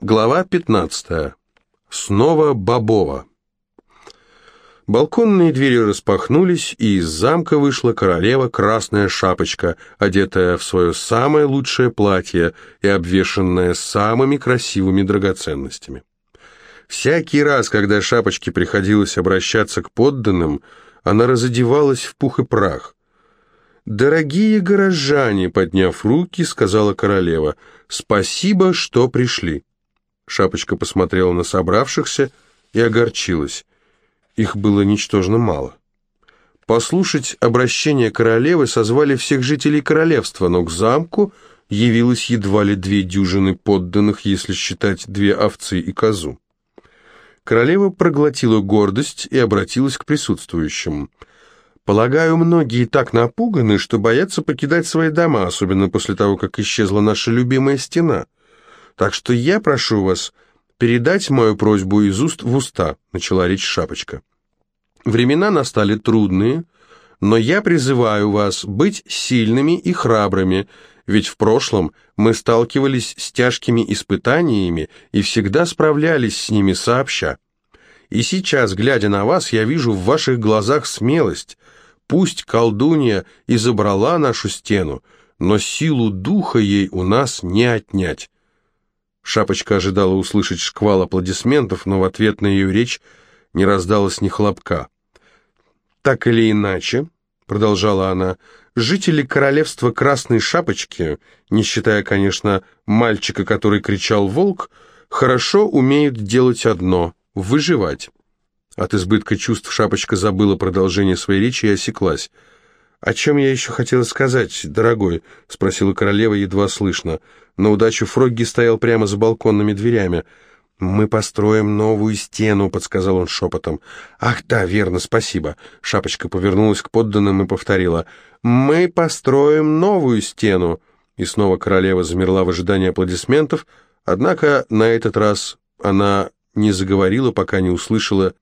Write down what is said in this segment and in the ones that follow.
Глава 15. Снова Бобова. Балконные двери распахнулись, и из замка вышла королева Красная Шапочка, одетая в свое самое лучшее платье и обвешанная самыми красивыми драгоценностями. Всякий раз, когда Шапочке приходилось обращаться к подданным, она разодевалась в пух и прах. «Дорогие горожане», — подняв руки, сказала королева, — «спасибо, что пришли». Шапочка посмотрела на собравшихся и огорчилась. Их было ничтожно мало. Послушать обращение королевы созвали всех жителей королевства, но к замку явилось едва ли две дюжины подданных, если считать две овцы и козу. Королева проглотила гордость и обратилась к присутствующим. «Полагаю, многие так напуганы, что боятся покидать свои дома, особенно после того, как исчезла наша любимая стена». Так что я прошу вас передать мою просьбу из уст в уста», — начала речь Шапочка. «Времена настали трудные, но я призываю вас быть сильными и храбрыми, ведь в прошлом мы сталкивались с тяжкими испытаниями и всегда справлялись с ними сообща. И сейчас, глядя на вас, я вижу в ваших глазах смелость. Пусть колдунья и забрала нашу стену, но силу духа ей у нас не отнять. Шапочка ожидала услышать шквал аплодисментов, но в ответ на ее речь не раздалось ни хлопка. «Так или иначе», — продолжала она, — «жители королевства Красной Шапочки, не считая, конечно, мальчика, который кричал «волк», хорошо умеют делать одно — выживать». От избытка чувств Шапочка забыла продолжение своей речи и осеклась. «О чем я еще хотела сказать, дорогой?» — спросила королева едва слышно. На удачу Фрогги стоял прямо за балконными дверями. «Мы построим новую стену», — подсказал он шепотом. «Ах да, верно, спасибо». Шапочка повернулась к подданным и повторила. «Мы построим новую стену». И снова королева замерла в ожидании аплодисментов, однако на этот раз она не заговорила, пока не услышала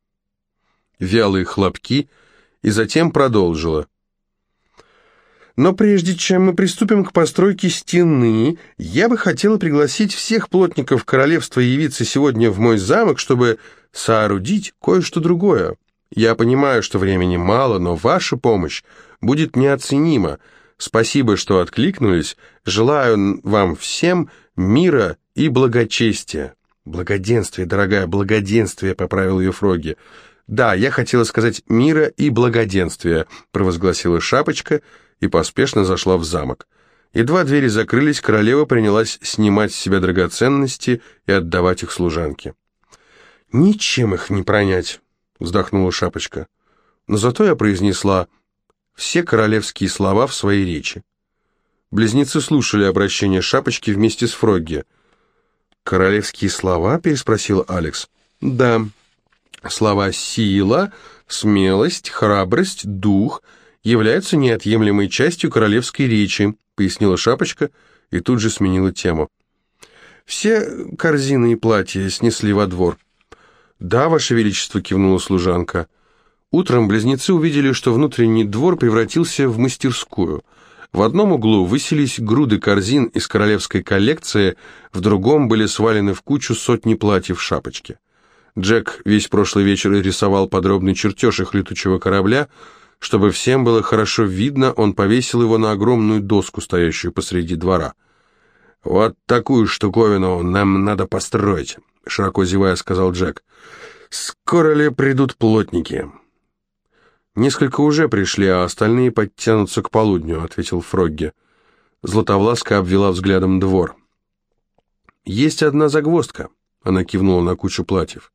вялые хлопки, и затем продолжила. Но прежде чем мы приступим к постройке стены, я бы хотела пригласить всех плотников королевства явиться сегодня в мой замок, чтобы соорудить кое-что другое. Я понимаю, что времени мало, но ваша помощь будет неоценима. Спасибо, что откликнулись. Желаю вам всем мира и благочестия. Благоденствие, дорогая, благоденствие, поправил ее Фроги. Да, я хотела сказать мира и благоденствия, провозгласила Шапочка, — и поспешно зашла в замок. Едва двери закрылись, королева принялась снимать с себя драгоценности и отдавать их служанке. «Ничем их не пронять», — вздохнула Шапочка. «Но зато я произнесла все королевские слова в своей речи». Близнецы слушали обращение Шапочки вместе с Фрогги. «Королевские слова?» — переспросил Алекс. «Да. Слова «сила», «смелость», «храбрость», «дух», являются неотъемлемой частью королевской речи», пояснила Шапочка и тут же сменила тему. «Все корзины и платья снесли во двор». «Да, Ваше Величество», — кивнула служанка. Утром близнецы увидели, что внутренний двор превратился в мастерскую. В одном углу высились груды корзин из королевской коллекции, в другом были свалены в кучу сотни платьев шапочки. Джек весь прошлый вечер рисовал подробный чертеж их летучего корабля, чтобы всем было хорошо видно, он повесил его на огромную доску, стоящую посреди двора. «Вот такую штуковину нам надо построить», — широко зевая сказал Джек. «Скоро ли придут плотники?» «Несколько уже пришли, а остальные подтянутся к полудню», — ответил Фрогги. Златовласка обвела взглядом двор. «Есть одна загвоздка», — она кивнула на кучу платьев.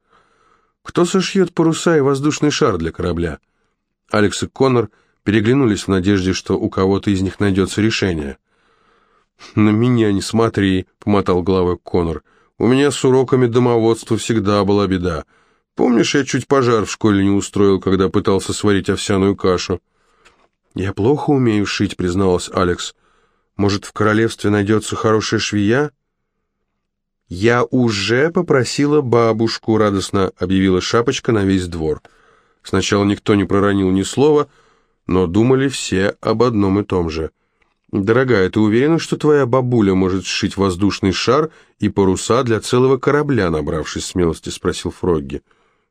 «Кто сошьет паруса и воздушный шар для корабля?» Алекс и Коннор переглянулись в надежде, что у кого-то из них найдется решение. «На меня не смотри», — помотал головой Коннор. «У меня с уроками домоводства всегда была беда. Помнишь, я чуть пожар в школе не устроил, когда пытался сварить овсяную кашу?» «Я плохо умею шить», — призналась Алекс. «Может, в королевстве найдется хорошая швея?» «Я уже попросила бабушку», — радостно объявила Шапочка на весь двор. «Я Сначала никто не проронил ни слова, но думали все об одном и том же. «Дорогая, ты уверена, что твоя бабуля может сшить воздушный шар и паруса для целого корабля?» Набравшись смелости, спросил Фрогги.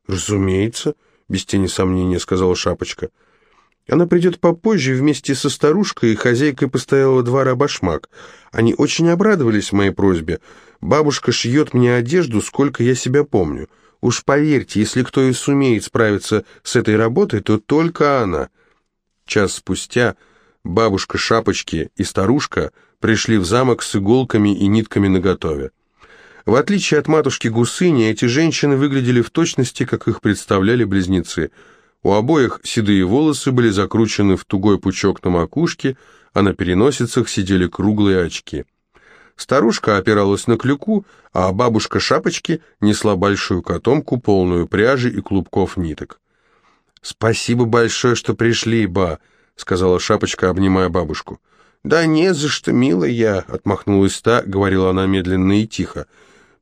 «Разумеется», — без тени сомнения сказала Шапочка. «Она придет попозже вместе со старушкой и хозяйкой постоялого двора Башмак. Они очень обрадовались моей просьбе. Бабушка шьет мне одежду, сколько я себя помню. Уж поверьте, если кто и сумеет справиться с этой работой, то только она». Час спустя бабушка Шапочки и старушка пришли в замок с иголками и нитками наготове. В отличие от матушки Гусыни, эти женщины выглядели в точности, как их представляли близнецы. У обоих седые волосы были закручены в тугой пучок на макушке, а на переносицах сидели круглые очки. Старушка опиралась на клюку, а бабушка Шапочки несла большую котомку, полную пряжи и клубков ниток. «Спасибо большое, что пришли, ба», — сказала Шапочка, обнимая бабушку. «Да не за что, милая», — отмахнулась та, — говорила она медленно и тихо.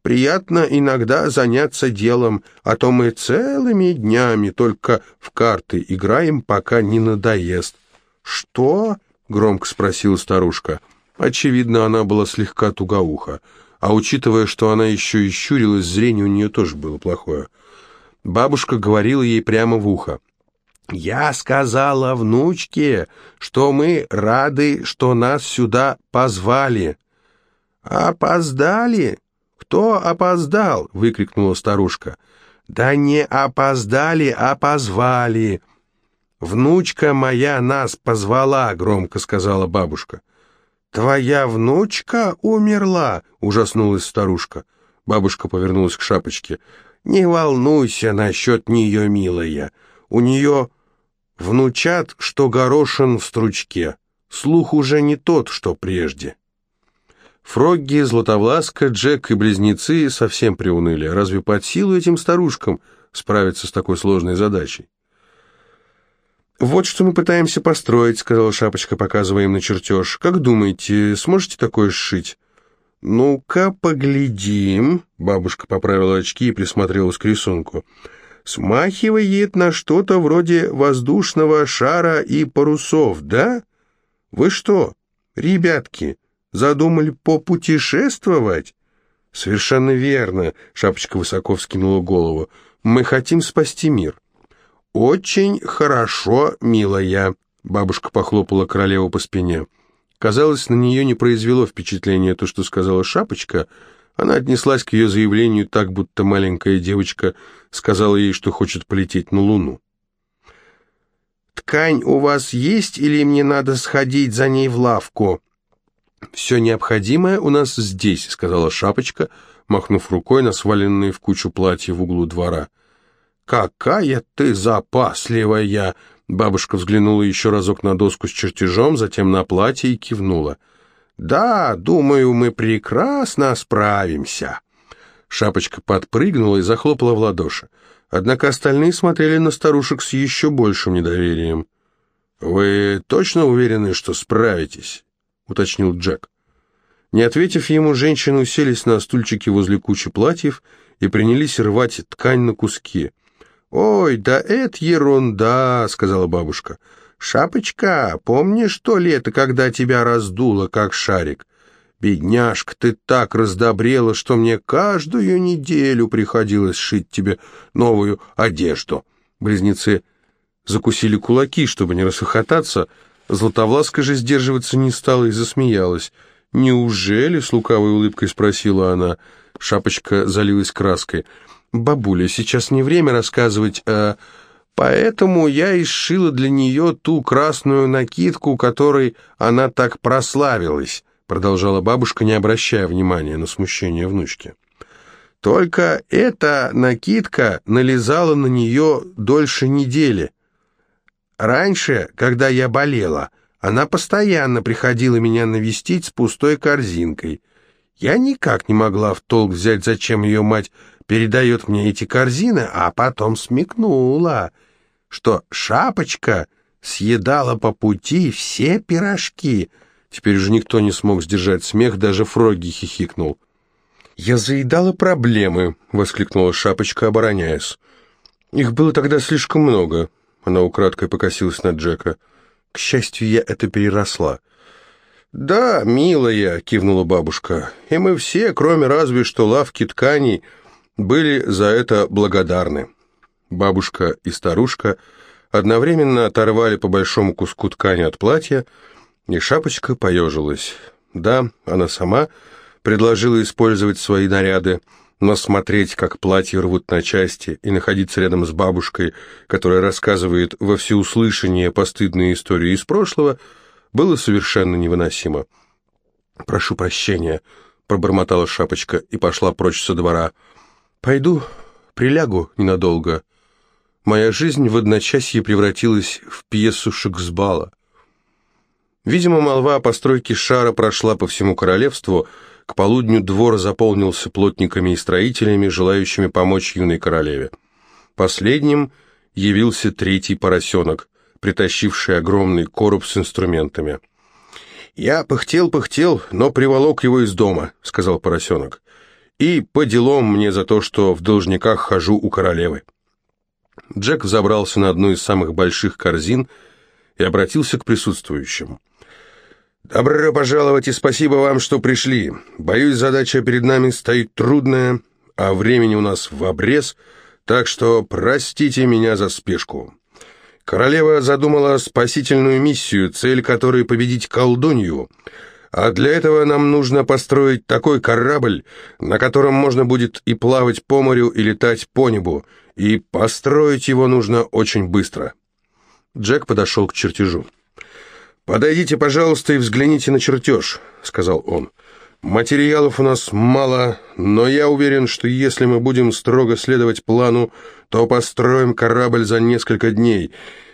«Приятно иногда заняться делом, а то мы целыми днями только в карты играем, пока не надоест». «Что?» — громко спросила старушка. Очевидно, она была слегка тугоуха, а учитывая, что она еще и щурилась, зрение у нее тоже было плохое. Бабушка говорила ей прямо в ухо. «Я сказала внучке, что мы рады, что нас сюда позвали». «Опоздали? Кто опоздал?» — выкрикнула старушка. «Да не опоздали, а позвали». «Внучка моя нас позвала», — громко сказала бабушка. «Твоя внучка умерла?» — ужаснулась старушка. Бабушка повернулась к шапочке. «Не волнуйся насчет нее, милая. У нее Внучат, что горошин в стручке. Слух уже не тот, что прежде. Фрогги, Златовласка, Джек и близнецы совсем приуныли. Разве под силу этим старушкам справиться с такой сложной задачей? «Вот что мы пытаемся построить», — сказала Шапочка, показывая им на чертеж. «Как думаете, сможете такое сшить?» «Ну-ка, поглядим», — бабушка поправила очки и присмотрелась к рисунку. «Ну-ка, смахивает на что-то вроде воздушного шара и парусов, да? Вы что, ребятки, задумали попутешествовать? Совершенно верно, Шапочка высоко вскинула голову. Мы хотим спасти мир. Очень хорошо, милая, бабушка похлопала королеву по спине. Казалось, на нее не произвело впечатления то, что сказала Шапочка, она отнеслась к ее заявлению так, будто маленькая девочка сказала ей, что хочет полететь на Луну. «Ткань у вас есть или мне надо сходить за ней в лавку?» «Все необходимое у нас здесь», — сказала Шапочка, махнув рукой на сваленные в кучу платья в углу двора. «Какая ты запасливая!» Бабушка взглянула еще разок на доску с чертежом, затем на платье и кивнула. «Да, думаю, мы прекрасно справимся». Шапочка подпрыгнула и захлопала в ладоши. Однако остальные смотрели на старушек с еще большим недоверием. «Вы точно уверены, что справитесь?» — уточнил Джек. Не ответив ему, женщины уселись на стульчики возле кучи платьев и принялись рвать ткань на куски. «Ой, да это ерунда», — сказала бабушка. «Шапочка, помнишь то лето, когда тебя раздуло, как шарик? Бедняжка, ты так раздобрела, что мне каждую неделю приходилось шить тебе новую одежду». Близнецы закусили кулаки, чтобы не расхохотаться. Златовласка же сдерживаться не стала и засмеялась. «Неужели?» — с лукавой улыбкой спросила она. Шапочка залилась краской. «Бабуля, сейчас не время рассказывать о...» Поэтому я и сшила для нее ту красную накидку, которой она так прославилась, продолжала бабушка, не обращая внимания на смущение внучки. Только эта накидка налезала на нее дольше недели. Раньше, когда я болела, она постоянно приходила меня навестить с пустой корзинкой. Я никак не могла в толк взять, зачем ее мать передает мне эти корзины, а потом смекнула — что шапочка съедала по пути все пирожки. Теперь уже никто не смог сдержать смех, даже Фроги хихикнул. «Я заедала проблемы», — воскликнула шапочка, обороняясь. «Их было тогда слишком много», — она украдкой покосилась на Джека. «К счастью, я это переросла». «Да, милая», — кивнула бабушка, — «и мы все, кроме разве что лавки тканей, были за это благодарны». Бабушка и старушка одновременно оторвали по большому куску ткани от платья, и шапочка поежилась. Да, она сама предложила использовать свои наряды, но смотреть, как платье рвут на части, и находиться рядом с бабушкой, которая рассказывает во всеуслышание постыдные истории из прошлого, было совершенно невыносимо. «Прошу прощения», — пробормотала шапочка и пошла прочь со двора. «Пойду, прилягу ненадолго». Моя жизнь в одночасье превратилась в пьесу Шексбала. Видимо, молва о постройке шара прошла по всему королевству — к полудню двор заполнился плотниками и строителями, желающими помочь юной королеве. Последним явился третий поросенок, притащивший огромный короб с инструментами. «Я пыхтел-пыхтел, но приволок его из дома», — сказал поросенок. «И по делам мне за то, что в должниках хожу у королевы». Джек взобрался на одну из самых больших корзин и обратился к присутствующим. «Добро пожаловать и спасибо вам, что пришли. Боюсь, задача перед нами стоит трудная, а времени у нас в обрез, так что простите меня за спешку». Королева задумала спасительную миссию, цель которой победить колдунью, а для этого нам нужно построить такой корабль, на котором можно будет и плавать по морю, и летать по небу, и построить его нужно очень быстро. Джек подошел к чертежу. «Подойдите, пожалуйста, и взгляните на чертеж», — сказал он. «Материалов у нас мало, но я уверен, что если мы будем строго следовать плану, то построим корабль за несколько дней.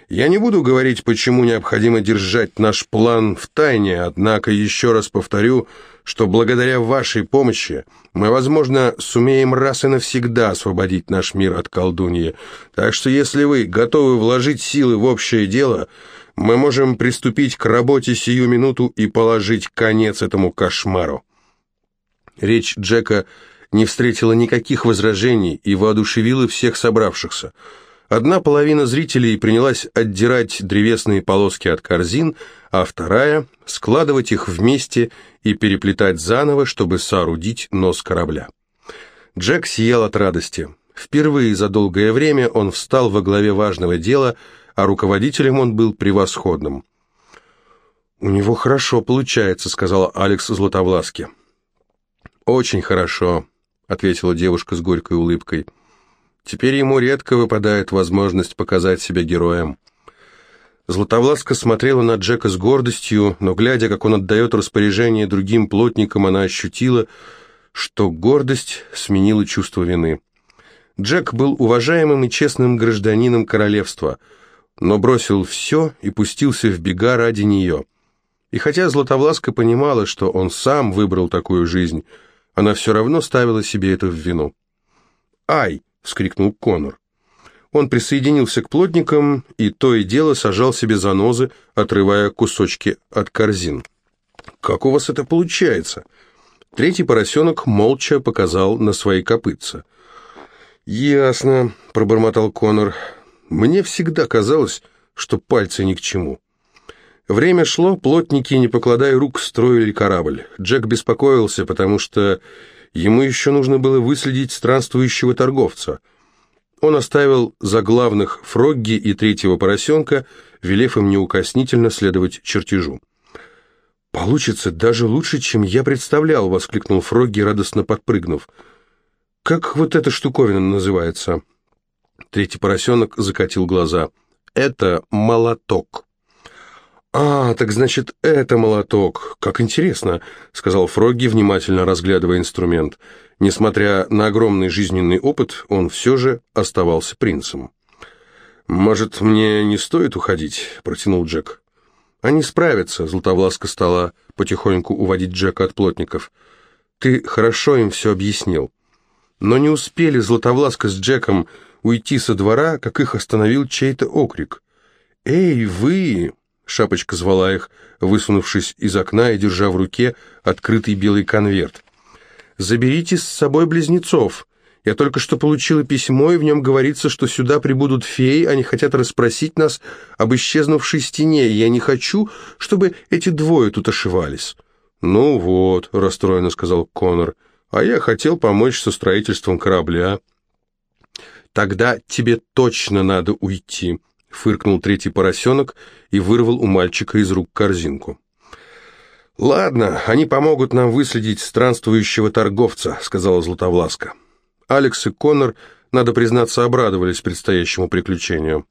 Я не буду говорить, почему необходимо держать наш план в тайне, однако еще раз повторю, что благодаря вашей помощи мы, возможно, сумеем раз и навсегда освободить наш мир от колдуньи. Так что если вы готовы вложить силы в общее дело, мы можем приступить к работе сию минуту и положить конец этому кошмару». Речь Джека не встретила никаких возражений и воодушевила всех собравшихся. Одна половина зрителей принялась отдирать древесные полоски от корзин, а вторая — складывать их вместе и переплетать заново, чтобы соорудить нос корабля. Джек сиял от радости. Впервые за долгое время он встал во главе важного дела — а руководителем он был превосходным. «У него хорошо получается», — сказала Алекс Златовласки. «Очень хорошо», — ответила девушка с горькой улыбкой. «Теперь ему редко выпадает возможность показать себя героем». Златовласка смотрела на Джека с гордостью, но, глядя, как он отдает распоряжение другим плотникам, она ощутила, что гордость сменила чувство вины. Джек был уважаемым и честным гражданином королевства — но бросил все и пустился в бега ради нее. И хотя Златовласка понимала, что он сам выбрал такую жизнь, она все равно ставила себе это в вину. «Ай!» — вскрикнул Конор. Он присоединился к плотникам и то и дело сажал себе занозы, отрывая кусочки от корзин. «Как у вас это получается?» Третий поросенок молча показал на свои копытца. «Ясно», — пробормотал Конор. Мне всегда казалось, что пальцы ни к чему. Время шло, плотники, не покладая рук, строили корабль. Джек беспокоился, потому что ему еще нужно было выследить странствующего торговца. Он оставил за главных Фрогги и третьего поросенка, велев им неукоснительно следовать чертежу. «Получится даже лучше, чем я представлял», — воскликнул Фрогги, радостно подпрыгнув. «Как вот эта штуковина называется?» Третий поросенок закатил глаза. «Это молоток». «А, так значит, это молоток. Как интересно», — сказал Фрогги, внимательно разглядывая инструмент. Несмотря на огромный жизненный опыт, он все же оставался принцем. «Может, мне не стоит уходить?» — протянул Джек. «Они справятся», — Златовласка стала потихоньку уводить Джека от плотников. «Ты хорошо им все объяснил». Но не успели Златовласка с Джеком уйти со двора, как их остановил чей-то окрик. «Эй, вы!» — Шапочка звала их, высунувшись из окна и держа в руке открытый белый конверт. «Заберите с собой близнецов. Я только что получила письмо, и в нем говорится, что сюда прибудут феи, они хотят расспросить нас об исчезнувшей стене, и я не хочу, чтобы эти двое тут ошивались». «Ну вот», — расстроенно сказал Конор, — «а я хотел помочь со строительством корабля». «Тогда тебе точно надо уйти», — фыркнул третий поросенок и вырвал у мальчика из рук корзинку. «Ладно, они помогут нам выследить странствующего торговца», — сказала Златовласка. Алекс и Коннор, надо признаться, обрадовались предстоящему приключению.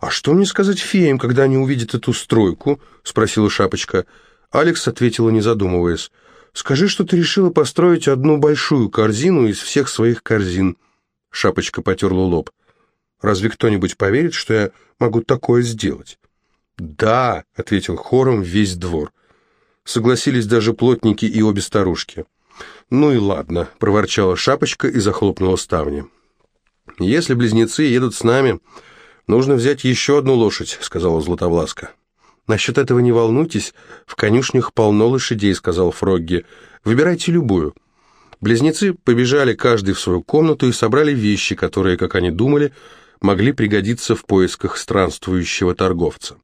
«А что мне сказать феям, когда они увидят эту стройку?» — спросила Шапочка. Алекс ответила, не задумываясь. «Скажи, что ты решила построить одну большую корзину из всех своих корзин». Шапочка потерла лоб. «Разве кто-нибудь поверит, что я могу такое сделать?» «Да», — ответил хором весь двор. Согласились даже плотники и обе старушки. «Ну и ладно», — проворчала шапочка и захлопнула ставни. «Если близнецы едут с нами, нужно взять еще одну лошадь», — сказала Златовласка. «Насчет этого не волнуйтесь, в конюшнях полно лошадей», — сказал Фрогги. «Выбирайте любую». Близнецы побежали каждый в свою комнату и собрали вещи, которые, как они думали, могли пригодиться в поисках странствующего торговца.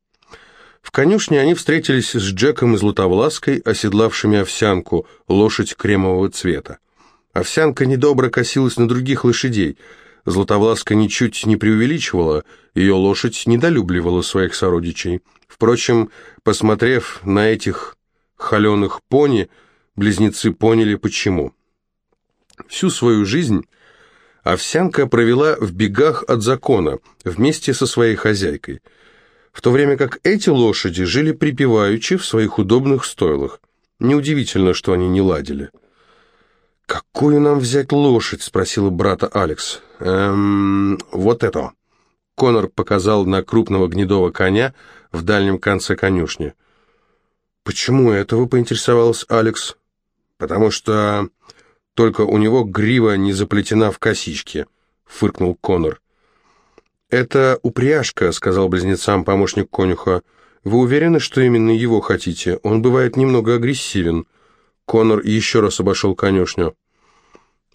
В конюшне они встретились с Джеком и Златовлаской, оседлавшими овсянку, лошадь кремового цвета. Овсянка недобро косилась на других лошадей. Златовласка ничуть не преувеличивала, ее лошадь недолюбливала своих сородичей. Впрочем, посмотрев на этих холеных пони, близнецы поняли, почему. Всю свою жизнь Овсянка провела в бегах от закона вместе со своей хозяйкой – в то время как эти лошади жили припеваючи в своих удобных стойлах. Неудивительно, что они не ладили. «Какую нам взять лошадь?» — спросила брата Алекс. «Эм, вот это». Конор показал на крупного гнедого коня в дальнем конце конюшни. «Почему этого?» — поинтересовалась Алекс. «Потому что только у него грива не заплетена в косички», — фыркнул Конор. «Это упряжка», — сказал близнецам помощник конюха. «Вы уверены, что именно его хотите? Он бывает немного агрессивен». Конор еще раз обошел конюшню.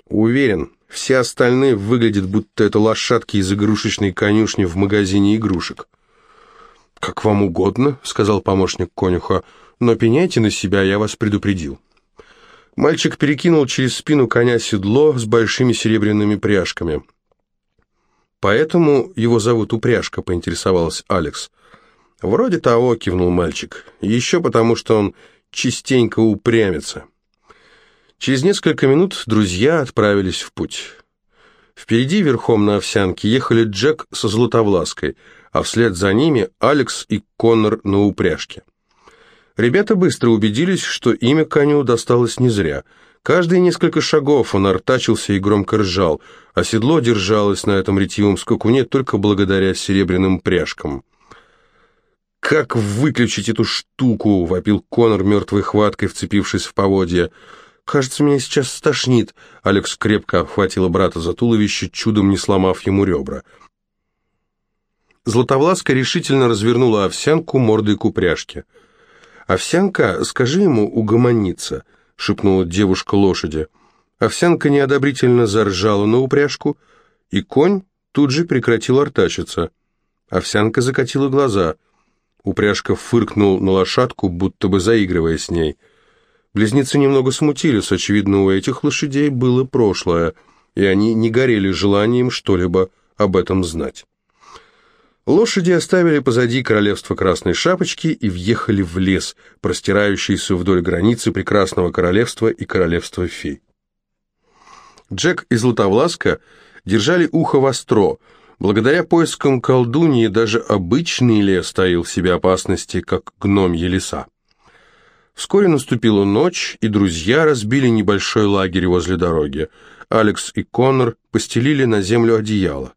«Уверен. Все остальные выглядят, будто это лошадки из игрушечной конюшни в магазине игрушек». «Как вам угодно», — сказал помощник конюха, — «но пеняйте на себя, я вас предупредил». Мальчик перекинул через спину коня седло с большими серебряными пряжками. «Поэтому его зовут Упряжка», — поинтересовалась Алекс. «Вроде того», — кивнул мальчик. «Еще потому, что он частенько упрямится». Через несколько минут друзья отправились в путь. Впереди верхом на овсянке ехали Джек со Златовлаской, а вслед за ними Алекс и Коннор на упряжке. Ребята быстро убедились, что имя коню досталось не зря — Каждые несколько шагов он артачился и громко ржал, а седло держалось на этом ретивом скакуне только благодаря серебряным пряжкам. «Как выключить эту штуку?» — вопил Конор мертвой хваткой, вцепившись в поводья. «Кажется, меня сейчас стошнит». Алекс крепко обхватила брата за туловище, чудом не сломав ему ребра. Златовласка решительно развернула овсянку мордой к упряжке. «Овсянка, скажи ему угомониться». — шепнула девушка лошади. Овсянка неодобрительно заржала на упряжку, и конь тут же прекратил артачиться. Овсянка закатила глаза. Упряжка фыркнул на лошадку, будто бы заигрывая с ней. Близнецы немного смутились, очевидно, у этих лошадей было прошлое, и они не горели желанием что-либо об этом знать. Лошади оставили позади королевство Красной Шапочки и въехали в лес, простирающийся вдоль границы Прекрасного Королевства и Королевства Фей. Джек и Златовласка держали ухо востро. Благодаря поискам колдуньи даже обычный лес таил в себе опасности, как гномьи леса. Вскоре наступила ночь, и друзья разбили небольшой лагерь возле дороги. Алекс и Коннор постелили на землю одеяло.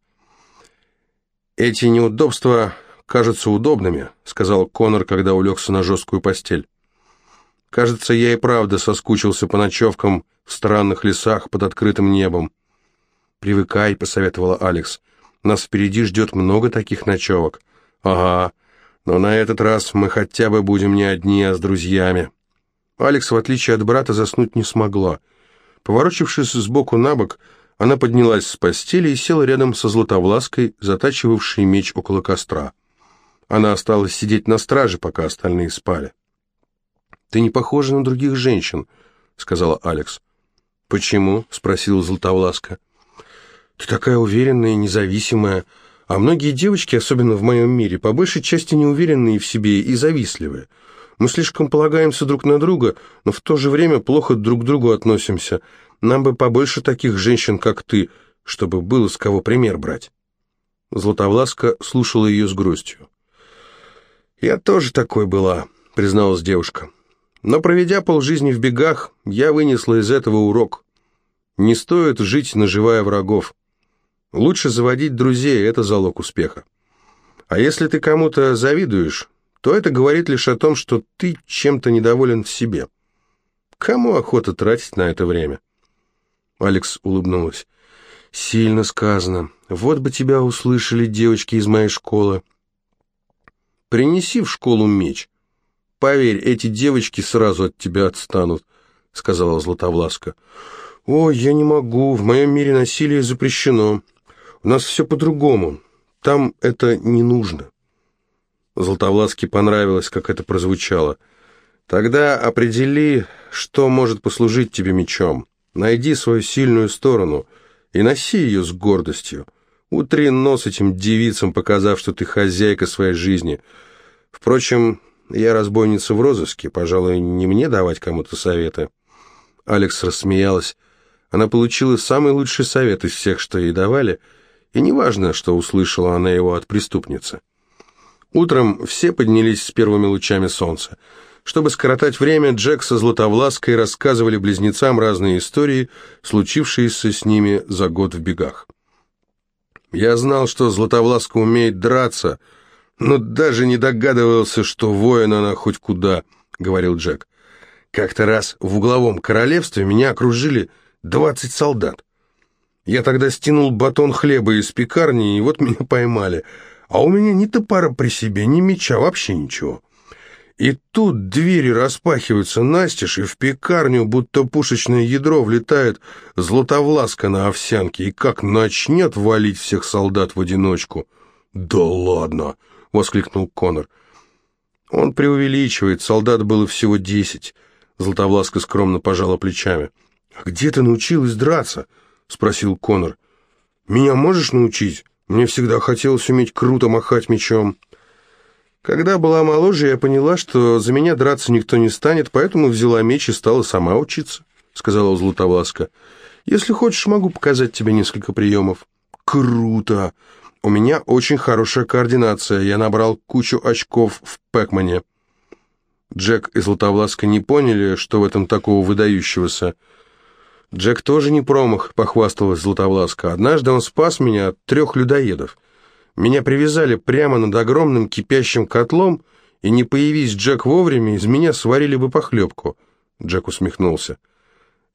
«Эти неудобства кажутся удобными», — сказал Конор, когда улегся на жесткую постель. «Кажется, я и правда соскучился по ночевкам в странных лесах под открытым небом». «Привыкай», — посоветовала Алекс. «Нас впереди ждет много таких ночевок». «Ага, но на этот раз мы хотя бы будем не одни, а с друзьями». Алекс, в отличие от брата, заснуть не смогла. Поворочившись сбоку на бок, Она поднялась с постели и села рядом со Златовлаской, затачивавшей меч около костра. Она осталась сидеть на страже, пока остальные спали. «Ты не похожа на других женщин», — сказала Алекс. «Почему?» — спросила Златовласка. «Ты такая уверенная независимая, а многие девочки, особенно в моем мире, по большей части неуверенные в себе и завистливые. Мы слишком полагаемся друг на друга, но в то же время плохо друг к другу относимся. Нам бы побольше таких женщин, как ты, чтобы было с кого пример брать». Златовласка слушала ее с грустью. «Я тоже такой была», — призналась девушка. «Но проведя полжизни в бегах, я вынесла из этого урок. Не стоит жить, наживая врагов. Лучше заводить друзей, это залог успеха. А если ты кому-то завидуешь, то это говорит лишь о том, что ты чем-то недоволен в себе. Кому охота тратить на это время?» Алекс улыбнулась. «Сильно сказано. Вот бы тебя услышали девочки из моей школы. Принеси в школу меч. Поверь, эти девочки сразу от тебя отстанут», — сказала Златовласка. «О, я не могу. В моем мире насилие запрещено. У нас все по-другому. Там это не нужно». Златовласке понравилось, как это прозвучало. «Тогда определи, что может послужить тебе мечом». Найди свою сильную сторону и носи ее с гордостью. Утри нос этим девицам, показав, что ты хозяйка своей жизни. Впрочем, я разбойница в розыске, пожалуй, не мне давать кому-то советы». Алекс рассмеялась. Она получила самый лучший совет из всех, что ей давали, и неважно, что услышала она его от преступницы. Утром все поднялись с первыми лучами солнца. Чтобы скоротать время, Джек со Златовлаской рассказывали близнецам разные истории, случившиеся с ними за год в бегах. «Я знал, что Златовласка умеет драться, но даже не догадывался, что воин она хоть куда», — говорил Джек. «Как-то раз в угловом королевстве меня окружили двадцать солдат. Я тогда стянул батон хлеба из пекарни, и вот меня поймали. А у меня ни топора при себе, ни меча, вообще ничего». И тут двери распахиваются настежь, и в пекарню, будто пушечное ядро, влетает златовласка на овсянке, и как начнет валить всех солдат в одиночку. «Да ладно!» — воскликнул Конор. Он преувеличивает, солдат было всего десять. Златовласка скромно пожала плечами. «А где ты научилась драться?» — спросил Конор. «Меня можешь научить? Мне всегда хотелось уметь круто махать мечом». Когда была моложе, я поняла, что за меня драться никто не станет, поэтому взяла меч и стала сама учиться», — сказала Златовласка. «Если хочешь, могу показать тебе несколько приемов». «Круто! У меня очень хорошая координация. Я набрал кучу очков в Пэкмане». Джек и Златовласка не поняли, что в этом такого выдающегося. «Джек тоже не промах», — похвасталась Златовласка. «Однажды он спас меня от трех людоедов». Меня привязали прямо над огромным кипящим котлом, и не появись Джек вовремя, из меня сварили бы похлебку. Джек усмехнулся.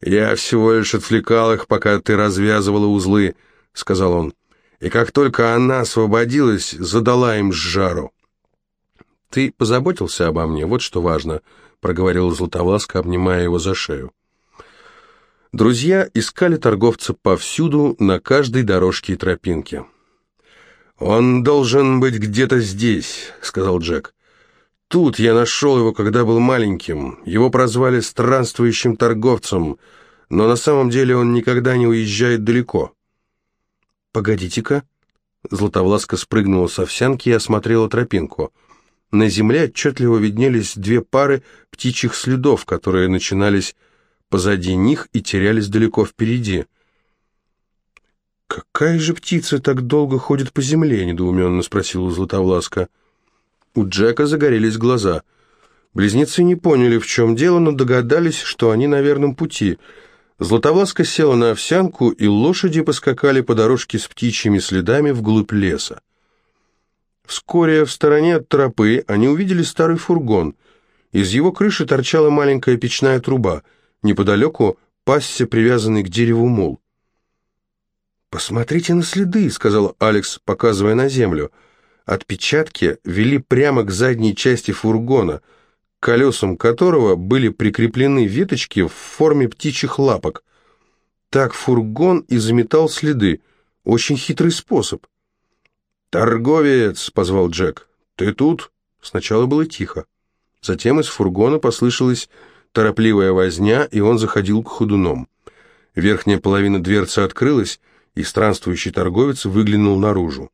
«Я всего лишь отвлекал их, пока ты развязывала узлы», — сказал он. «И как только она освободилась, задала им жару». «Ты позаботился обо мне, вот что важно», — проговорила Златовласка, обнимая его за шею. Друзья искали торговца повсюду, на каждой дорожке и тропинке. «Он должен быть где-то здесь», — сказал Джек. «Тут я нашел его, когда был маленьким. Его прозвали странствующим торговцем, но на самом деле он никогда не уезжает далеко». «Погодите-ка». Златовласка спрыгнула с овсянки и осмотрела тропинку. На земле отчетливо виднелись две пары птичьих следов, которые начинались позади них и терялись далеко впереди. «Какая же птица так долго ходит по земле?» — недоуменно спросила Златовласка. У Джека загорелись глаза. Близнецы не поняли, в чем дело, но догадались, что они на верном пути. Златовласка села на овсянку, и лошади поскакали по дорожке с птичьими следами вглубь леса. Вскоре в стороне от тропы они увидели старый фургон. Из его крыши торчала маленькая печная труба. Неподалеку пасся привязанный к дереву мул. «Посмотрите на следы», — сказал Алекс, показывая на землю. Отпечатки вели прямо к задней части фургона, к колесам которого были прикреплены веточки в форме птичьих лапок. так фургон и заметал следы. Очень хитрый способ. «Торговец!» — позвал Джек. «Ты тут?» Сначала было тихо. Затем из фургона послышалась торопливая возня, и он заходил к ходуном. Верхняя половина дверцы открылась, и странствующий торговец выглянул наружу.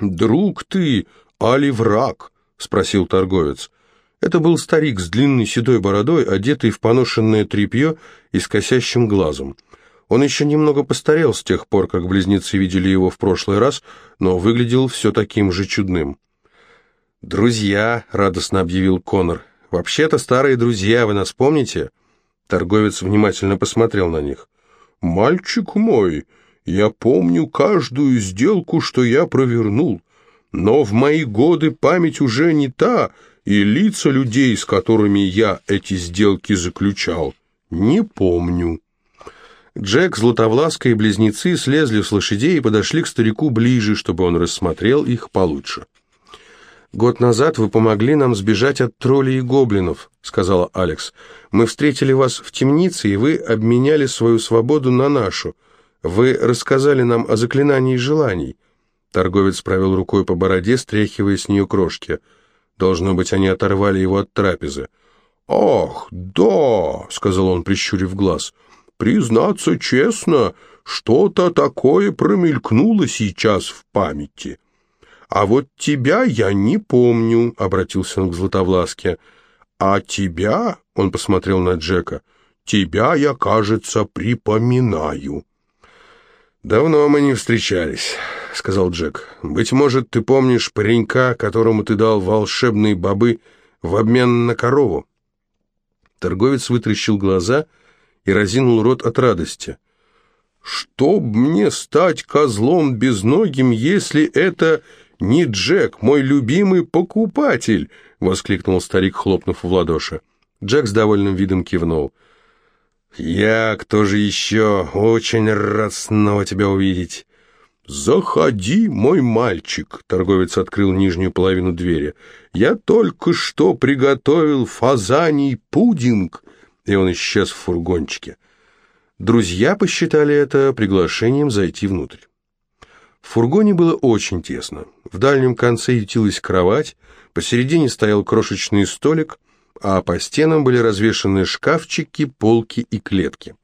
«Друг ты, али враг?» — спросил торговец. Это был старик с длинной седой бородой, одетый в поношенное тряпье и с косящим глазом. Он еще немного постарел с тех пор, как близнецы видели его в прошлый раз, но выглядел все таким же чудным. «Друзья», — радостно объявил Конор. «Вообще-то старые друзья, вы нас помните?» Торговец внимательно посмотрел на них. «Мальчик мой, я помню каждую сделку, что я провернул, но в мои годы память уже не та, и лица людей, с которыми я эти сделки заключал, не помню». Джек, Златовласка и близнецы слезли с лошадей и подошли к старику ближе, чтобы он рассмотрел их получше. «Год назад вы помогли нам сбежать от троллей и гоблинов», — сказала Алекс. «Мы встретили вас в темнице, и вы обменяли свою свободу на нашу. Вы рассказали нам о заклинании желаний». Торговец провел рукой по бороде, стряхивая с нее крошки. Должно быть, они оторвали его от трапезы. «Ах, да!» — сказал он, прищурив глаз. «Признаться честно, что-то такое промелькнуло сейчас в памяти». «А вот тебя я не помню», — обратился он к Златовласке. «А тебя?» — он посмотрел на Джека. «Тебя я, кажется, припоминаю». «Давно мы не встречались», — сказал Джек. «Быть может, ты помнишь паренька, которому ты дал волшебные бобы в обмен на корову?» Торговец вытрящил глаза и разинул рот от радости. «Чтоб мне стать козлом безногим, если это не Джек, мой любимый покупатель!» — воскликнул старик, хлопнув в ладоши. Джек с довольным видом кивнул. «Я, кто же еще, очень рад снова тебя увидеть!» «Заходи, мой мальчик!» — торговец открыл нижнюю половину двери. «Я только что приготовил фазаний пудинг!» И он исчез в фургончике. Друзья посчитали это приглашением зайти внутрь. В фургоне было очень тесно. В дальнем конце ютилась кровать, посередине стоял крошечный столик, а по стенам были развешаны шкафчики, полки и клетки.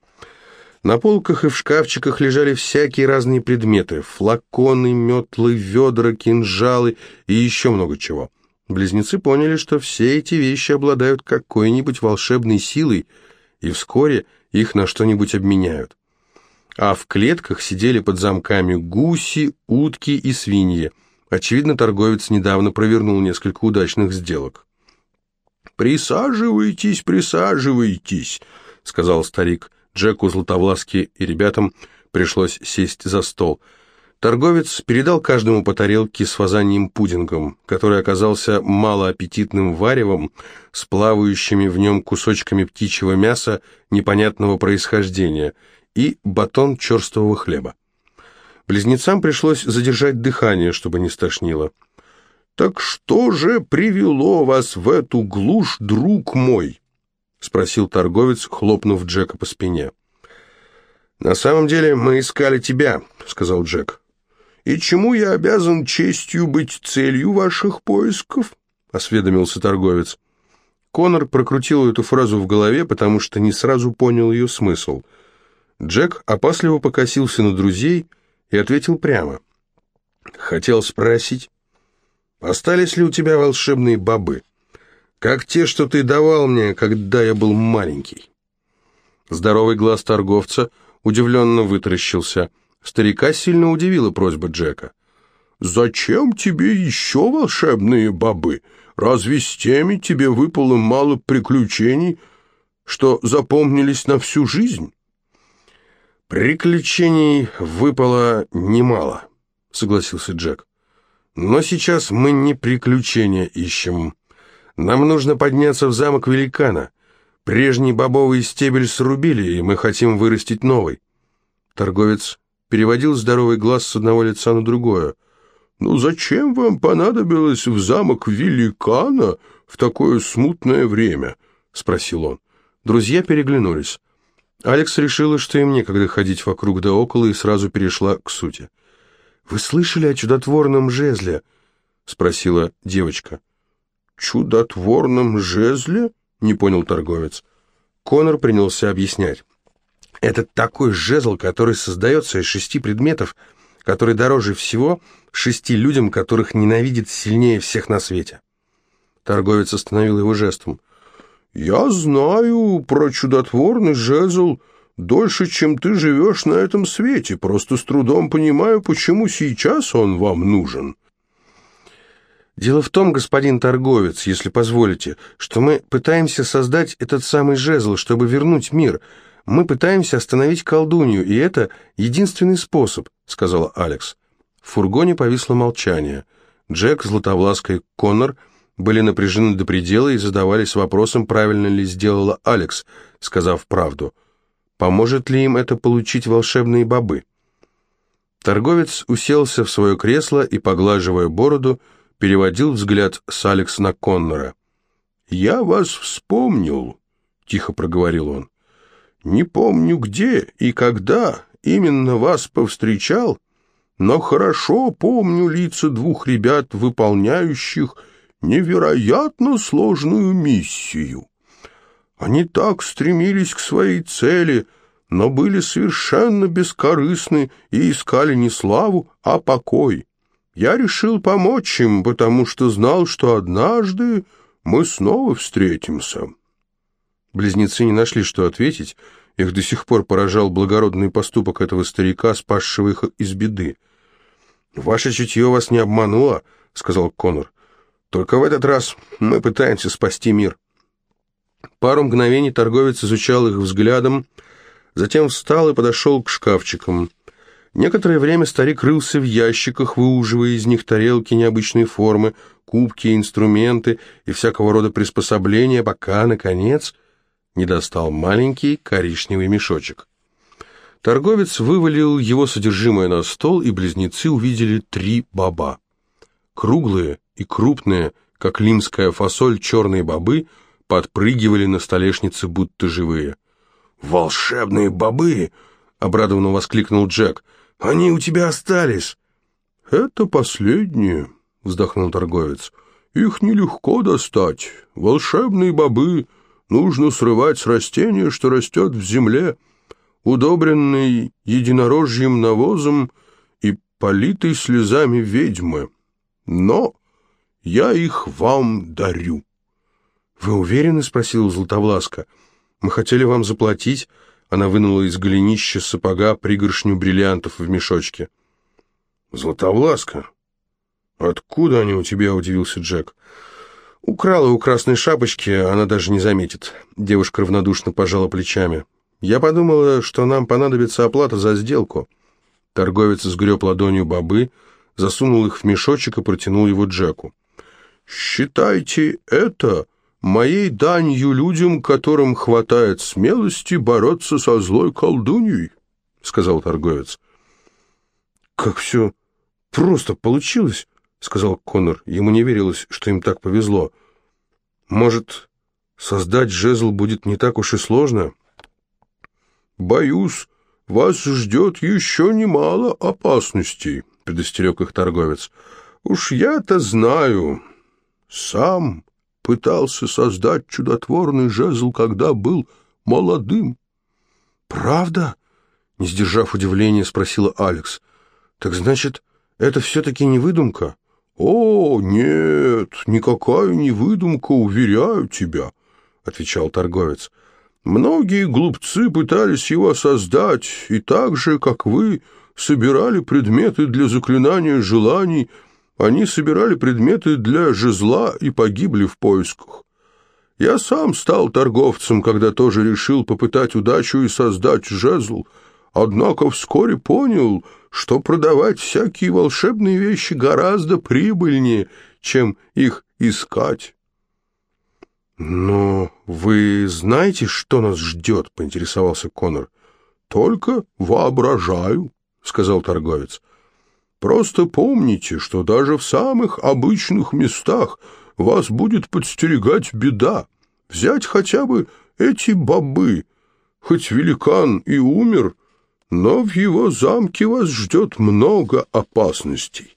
На полках и в шкафчиках лежали всякие разные предметы – флаконы, метлы, ведра, кинжалы и еще много чего. Близнецы поняли, что все эти вещи обладают какой-нибудь волшебной силой, и вскоре их на что-нибудь обменяют а в клетках сидели под замками гуси, утки и свиньи. Очевидно, торговец недавно провернул несколько удачных сделок. «Присаживайтесь, присаживайтесь», — сказал старик. Джеку, Златовласке и ребятам пришлось сесть за стол. Торговец передал каждому по тарелке с фазаньим пудингом, который оказался малоаппетитным варевом с плавающими в нем кусочками птичьего мяса непонятного происхождения — и батон черствого хлеба. Близнецам пришлось задержать дыхание, чтобы не стошнило. «Так что же привело вас в эту глушь, друг мой?» — спросил торговец, хлопнув Джека по спине. «На самом деле мы искали тебя», — сказал Джек. «И чему я обязан честью быть целью ваших поисков?» — осведомился торговец. Конор прокрутил эту фразу в голове, потому что не сразу понял ее смысл — Джек опасливо покосился на друзей и ответил прямо. «Хотел спросить, остались ли у тебя волшебные бобы, как те, что ты давал мне, когда я был маленький?» Здоровый глаз торговца удивленно вытаращился. Старика сильно удивила просьба Джека. «Зачем тебе еще волшебные бобы? Разве с теми тебе выпало мало приключений, что запомнились на всю жизнь?» «Приключений выпало немало», — согласился Джек. «Но сейчас мы не приключения ищем. Нам нужно подняться в замок великана. Прежний бобовый стебель срубили, и мы хотим вырастить новый». Торговец переводил здоровый глаз с одного лица на другое. «Ну зачем вам понадобилось в замок великана в такое смутное время?» — спросил он. Друзья переглянулись. Алекс решила, что им некогда ходить вокруг да около, и сразу перешла к сути. «Вы слышали о чудотворном жезле?» — спросила девочка. «Чудотворном жезле?» — не понял торговец. Конор принялся объяснять. «Это такой жезл, который создается из шести предметов, который дороже всего шести людям, которых ненавидит сильнее всех на свете». Торговец остановил его жестом. «Я знаю про чудотворный жезл дольше, чем ты живешь на этом свете, просто с трудом понимаю, почему сейчас он вам нужен». «Дело в том, господин торговец, если позволите, что мы пытаемся создать этот самый жезл, чтобы вернуть мир. Мы пытаемся остановить колдунью, и это единственный способ», — сказала Алекс. В фургоне повисло молчание. Джек, Златовласка и Коннор — были напряжены до предела и задавались вопросом, правильно ли сделала Алекс, сказав правду. Поможет ли им это получить волшебные бобы? Торговец уселся в свое кресло и, поглаживая бороду, переводил взгляд с Алекс на Коннора. «Я вас вспомнил», — тихо проговорил он. «Не помню, где и когда именно вас повстречал, но хорошо помню лица двух ребят, выполняющих невероятно сложную миссию. Они так стремились к своей цели, но были совершенно бескорыстны и искали не славу, а покой. Я решил помочь им, потому что знал, что однажды мы снова встретимся». Близнецы не нашли, что ответить. Их до сих пор поражал благородный поступок этого старика, спасшего их из беды. «Ваше чутье вас не обмануло», — сказал Конор. Только в этот раз мы пытаемся спасти мир. Пару мгновений торговец изучал их взглядом, затем встал и подошел к шкафчикам. Некоторое время старик рылся в ящиках, выуживая из них тарелки необычной формы, кубки, инструменты и всякого рода приспособления, пока, наконец, не достал маленький коричневый мешочек. Торговец вывалил его содержимое на стол, и близнецы увидели три баба. Круглые, и крупные, как лимская фасоль, черные бобы подпрыгивали на столешнице, будто живые. «Волшебные бобы!» — обрадованно воскликнул Джек. «Они у тебя остались!» «Это последние», — вздохнул торговец. «Их нелегко достать. Волшебные бобы нужно срывать с растения, что растет в земле, удобренный единорожьим навозом и политый слезами ведьмы. Но я их вам дарю». «Вы уверены?» — спросила Златовласка. «Мы хотели вам заплатить». Она вынула из голенища сапога пригоршню бриллиантов в мешочке. «Златовласка? Откуда они у тебя?» — удивился Джек. «Украла у красной шапочки, она даже не заметит». Девушка равнодушно пожала плечами. «Я подумала, что нам понадобится оплата за сделку». Торговец сгреб ладонью бобы, засунул их в мешочек и протянул его Джеку. «Считайте это моей данью людям, которым хватает смелости бороться со злой колдуньей», — сказал торговец. «Как все просто получилось», — сказал Конор. Ему не верилось, что им так повезло. «Может, создать жезл будет не так уж и сложно?» «Боюсь, вас ждет еще немало опасностей», — предостерег их торговец. «Уж я-то знаю, сам пытался создать чудотворный жезл, когда был молодым. «Правда?» — не сдержав удивления, спросила Алекс. «Так значит, это все-таки не выдумка?» «О, нет, никакая не выдумка, уверяю тебя», — отвечал торговец. «Многие глупцы пытались его создать, и так же, как вы, собирали предметы для заклинания желаний, — они собирали предметы для жезла и погибли в поисках. Я сам стал торговцем, когда тоже решил попытать удачу и создать жезл, однако вскоре понял, что продавать всякие волшебные вещи гораздо прибыльнее, чем их искать. «Но вы знаете, что нас ждет?» — поинтересовался Конор. «Только воображаю», — сказал торговец. Просто помните, что даже в самых обычных местах вас будет подстерегать беда. Взять хотя бы эти бобы. хоть великан и умер, но в его замке вас ждет много опасностей».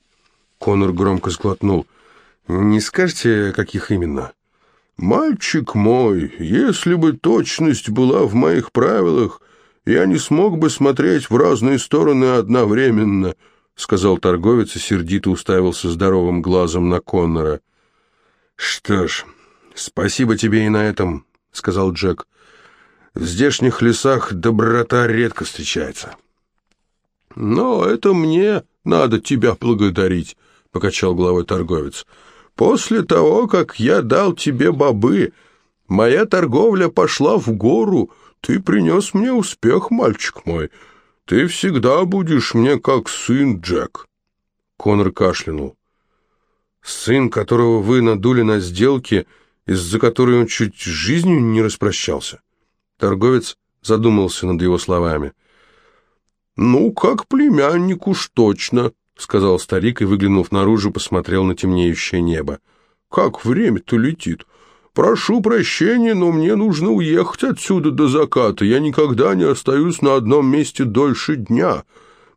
Конор громко сглотнул. «Не скажете, каких именно?» «Мальчик мой, если бы точность была в моих правилах, я не смог бы смотреть в разные стороны одновременно», сказал торговец и сердито уставился здоровым глазом на Коннора. «Что ж, спасибо тебе и на этом», — сказал Джек. «В здешних лесах доброта редко встречается». «Но это мне надо тебя благодарить», — покачал головой торговец. После того, как я дал тебе бобы, моя торговля пошла в гору. Ты принес мне успех, мальчик мой. Ты всегда будешь мне как сын, Джек». Конор кашлянул. «Сын, которого вы надули на сделке, из-за которой он чуть жизнью не распрощался?» Торговец задумался над его словами. «Ну, как племянник уж точно», — сказал старик и, выглянув наружу, посмотрел на темнеющее небо. «Как время-то летит! Прошу прощения, но мне нужно уехать отсюда до заката. Я никогда не остаюсь на одном месте дольше дня.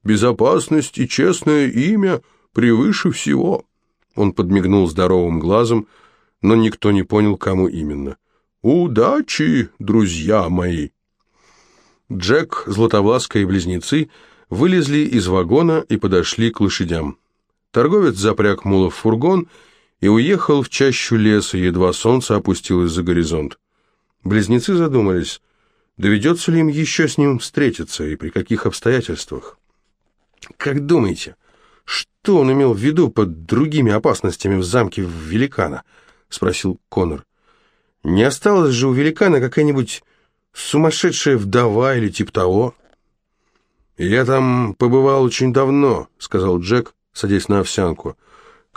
Безопасность и честное имя превыше всего». Он подмигнул здоровым глазом, но никто не понял, кому именно. «Удачи, друзья мои!» Джек, Златовласка и близнецы — вылезли из вагона и подошли к лошадям. Торговец запряг мула в фургон и уехал в чащу леса, едва солнце опустилось за горизонт. Близнецы задумались, доведется ли им еще с ним встретиться и при каких обстоятельствах. «Как думаете, что он имел в виду под другими опасностями в замке великана?» — спросил Конор. «Не осталось же у великана какая-нибудь сумасшедшая вдова или типа того?» «Я там побывал очень давно», — сказал Джек, садясь на овсянку.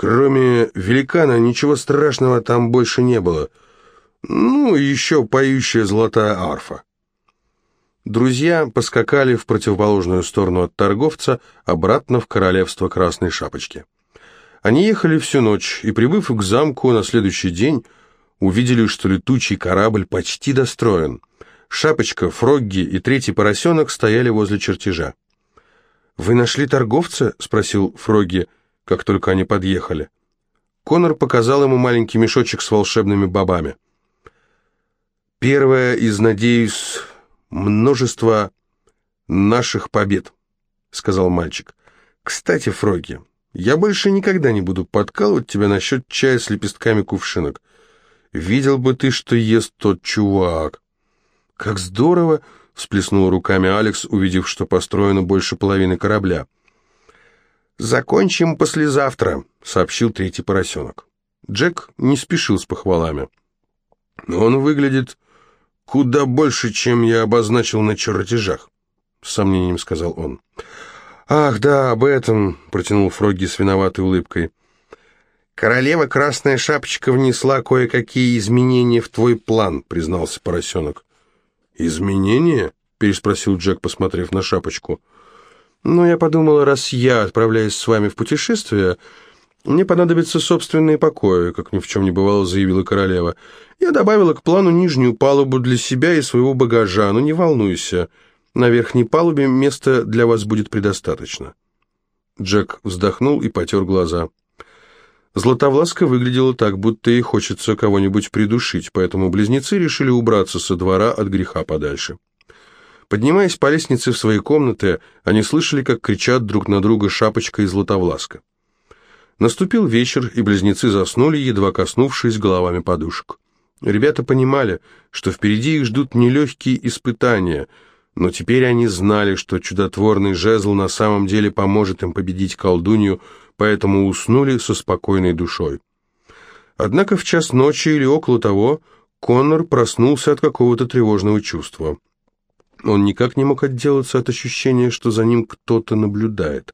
«Кроме великана ничего страшного там больше не было. Ну, еще поющая золотая арфа». Друзья поскакали в противоположную сторону от торговца, обратно в королевство Красной Шапочки. Они ехали всю ночь и, прибыв к замку на следующий день, увидели, что летучий корабль почти достроен — Шапочка, Фрогги и третий поросенок стояли возле чертежа. «Вы нашли торговца?» — спросил Фрогги, как только они подъехали. Конор показал ему маленький мешочек с волшебными бобами. «Первая из, надеюсь, множества наших побед», — сказал мальчик. «Кстати, Фрогги, я больше никогда не буду подкалывать тебя насчет чая с лепестками кувшинок. Видел бы ты, что ест тот чувак». «Как здорово!» — всплеснул руками Алекс, увидев, что построено больше половины корабля. «Закончим послезавтра», — сообщил третий поросенок. Джек не спешил с похвалами. «Он выглядит куда больше, чем я обозначил на чертежах», — с сомнением сказал он. «Ах, да, об этом», — протянул Фрогги с виноватой улыбкой. «Королева Красная Шапочка внесла кое-какие изменения в твой план», — признался поросенок. «Изменения?» — переспросил Джек, посмотрев на шапочку. «Ну, я подумала, раз я отправляюсь с вами в путешествие, мне понадобятся собственные покои», как ни в чем не бывало, заявила королева. «Я добавила к плану нижнюю палубу для себя и своего багажа, но не волнуйся, на верхней палубе места для вас будет предостаточно». Джек вздохнул и потер глаза. Златовласка выглядела так, будто ей хочется кого-нибудь придушить, поэтому близнецы решили убраться со двора от греха подальше. Поднимаясь по лестнице в свои комнаты, они слышали, как кричат друг на друга Шапочка и Златовласка. Наступил вечер, и близнецы заснули, едва коснувшись головами подушек. Ребята понимали, что впереди их ждут нелегкие испытания, но теперь они знали, что чудотворный жезл на самом деле поможет им победить колдунью, поэтому уснули со спокойной душой. Однако в час ночи или около того Коннор проснулся от какого-то тревожного чувства. Он никак не мог отделаться от ощущения, что за ним кто-то наблюдает.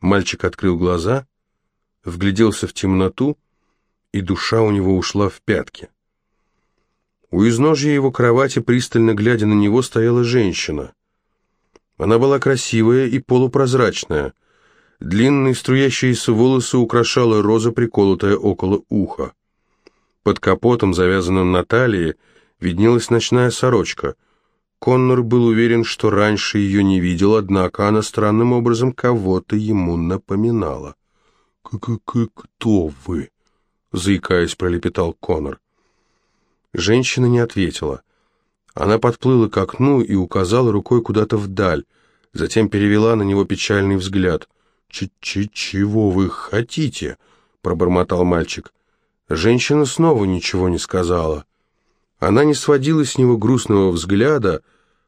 Мальчик открыл глаза, вгляделся в темноту, и душа у него ушла в пятки. У изножья его кровати, пристально глядя на него, стояла женщина. Она была красивая и полупрозрачная — Длинные струящиеся волосы украшала роза, приколотая около уха. Под капотом, завязанным на талии, виднелась ночная сорочка. Коннор был уверен, что раньше ее не видел, однако она странным образом кого-то ему напоминала. «К-к-кто вы?» — заикаясь, пролепетал Коннор. Женщина не ответила. Она подплыла к окну и указала рукой куда-то вдаль, затем перевела на него печальный взгляд. «Ч -ч «Чего вы хотите?» — пробормотал мальчик. Женщина снова ничего не сказала. Она не сводила с него грустного взгляда,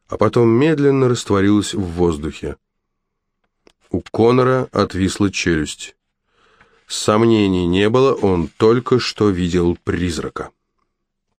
а потом медленно растворилась в воздухе. У Конора отвисла челюсть. Сомнений не было, он только что видел призрака.